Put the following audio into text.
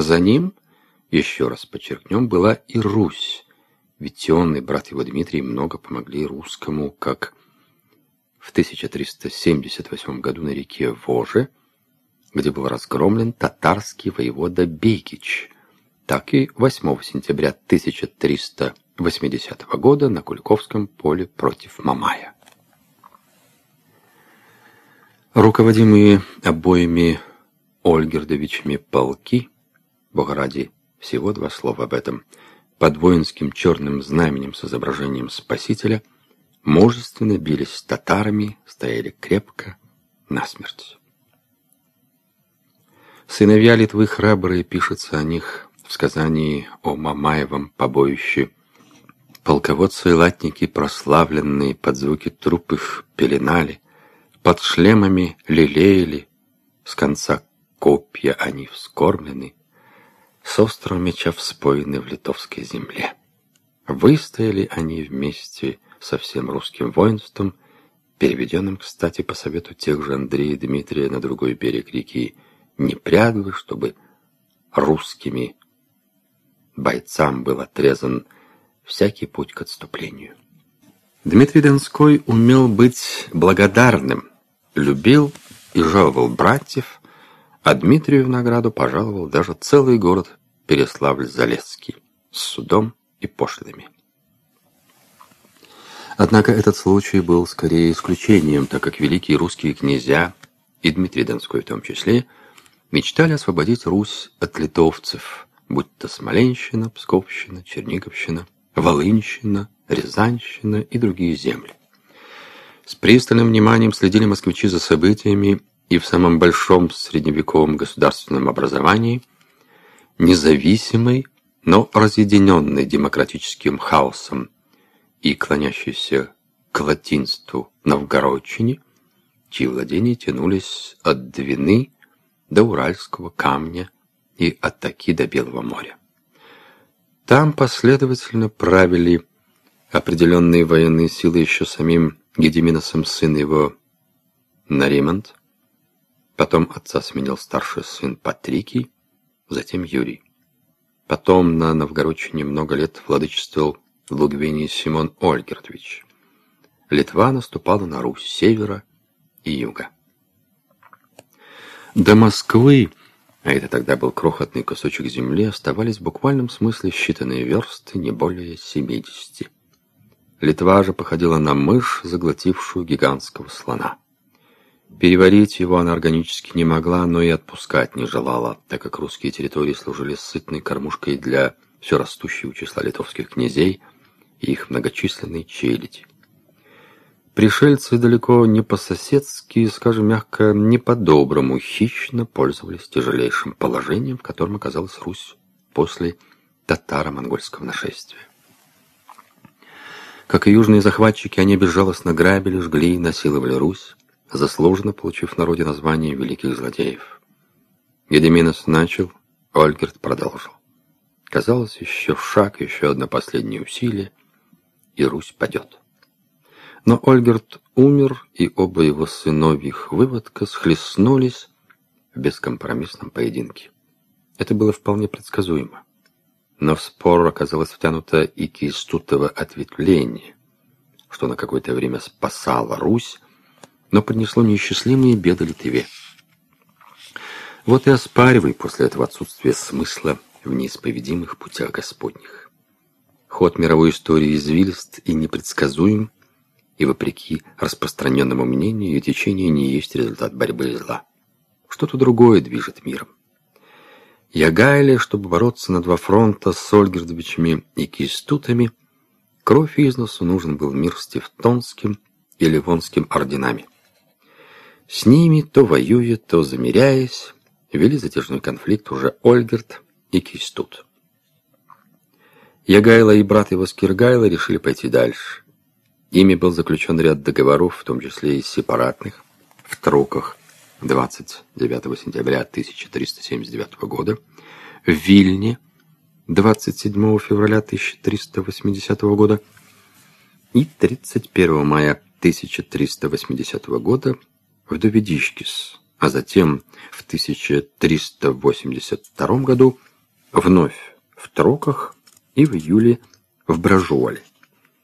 За ним, еще раз подчеркнем, была и Русь, ведь он и брат его Дмитрий много помогли русскому, как в 1378 году на реке Воже, где был разгромлен татарский воевода Бейгич, так и 8 сентября 1380 года на Куликовском поле против Мамая. Руководимые обоими Ольгердовичами полки, бога ради, всего два слова об этом, под воинским черным знаменем с изображением Спасителя, мужественно бились татарами, стояли крепко, насмерть. Сыновья Литвы храбрые, пишется о них в сказании о Мамаевом побоище. Полководцы и латники, прославленные под звуки труп их, пеленали, под шлемами лелеяли, с конца копья они вскормлены, с острого меча вспоены в литовской земле. Выстояли они вместе со всем русским воинством, переведенным, кстати, по совету тех же Андрея и Дмитрия на другой берег реки Непряглы, чтобы русскими бойцам был отрезан всякий путь к отступлению. Дмитрий Донской умел быть благодарным, любил и жаловал братьев, а Дмитрию в награду пожаловал даже целый город Переславль-Залесский с судом и пошлинами. Однако этот случай был скорее исключением, так как великие русские князья, и Дмитрий Донской в том числе, мечтали освободить Русь от литовцев, будь то Смоленщина, Псковщина, Черниговщина, Волынщина, Рязанщина и другие земли. С пристальным вниманием следили москвичи за событиями и в самом большом средневековом государственном образовании, независимой, но разъединенной демократическим хаосом и клонящейся к латинству Новгородчине, чьи владения тянулись от Двины до Уральского камня и от Таки до Белого моря. Там последовательно правили определенные военные силы еще самим Гедиминосом сын его Наримонт, потом отца сменил старший сын Патрикий, затем Юрий. Потом на Новгородчине много лет владычествовал Лугвений Симон Ольгертович. Литва наступала на Русь севера и юга. До Москвы, а это тогда был крохотный кусочек земли, оставались в буквальном смысле считанные версты, не более семидесяти. Литва же походила на мышь, заглотившую гигантского слона. Переварить его она органически не могла, но и отпускать не желала, так как русские территории служили сытной кормушкой для все растущего числа литовских князей и их многочисленной челяди. Пришельцы далеко не по-соседски, скажем мягко, не по-доброму, хищно пользовались тяжелейшим положением, в котором оказалась Русь после татаро-монгольского нашествия. Как и южные захватчики, они безжалостно грабили, жгли и насиловали Русь, заслуженно получив в народе название великих злодеев. Гедеминос начал, Ольгерт продолжил. Казалось, еще шаг, еще одно последнее усилие, и Русь падет. Но Ольгерт умер, и оба его сыновьих выводка схлестнулись в бескомпромиссном поединке. Это было вполне предсказуемо но в спор оказалось втянуто и Кистутово ответвление, что на какое-то время спасало Русь, но поднесло неисчислимые беды Литве. Вот и оспаривай после этого отсутствие смысла в неисповедимых путях Господних. Ход мировой истории извилист и непредсказуем, и, вопреки распространенному мнению, ее течение не есть результат борьбы зла. Что-то другое движет миром. Ягайле, чтобы бороться на два фронта с Ольгердовичами и Кистутами, кровь из носу нужен был мир с Тевтонским и Ливонским орденами. С ними, то воюя, то замеряясь, вели затяжной конфликт уже Ольгерт и Кистут. Ягайло и брат его Скиргайло решили пойти дальше. Ими был заключен ряд договоров, в том числе и сепаратных, в Труках, 29 сентября 1379 года, в Вильне 27 февраля 1380 года и 31 мая 1380 года в Доведишкис, а затем в 1382 году вновь в Троках и в июле в Бражуале.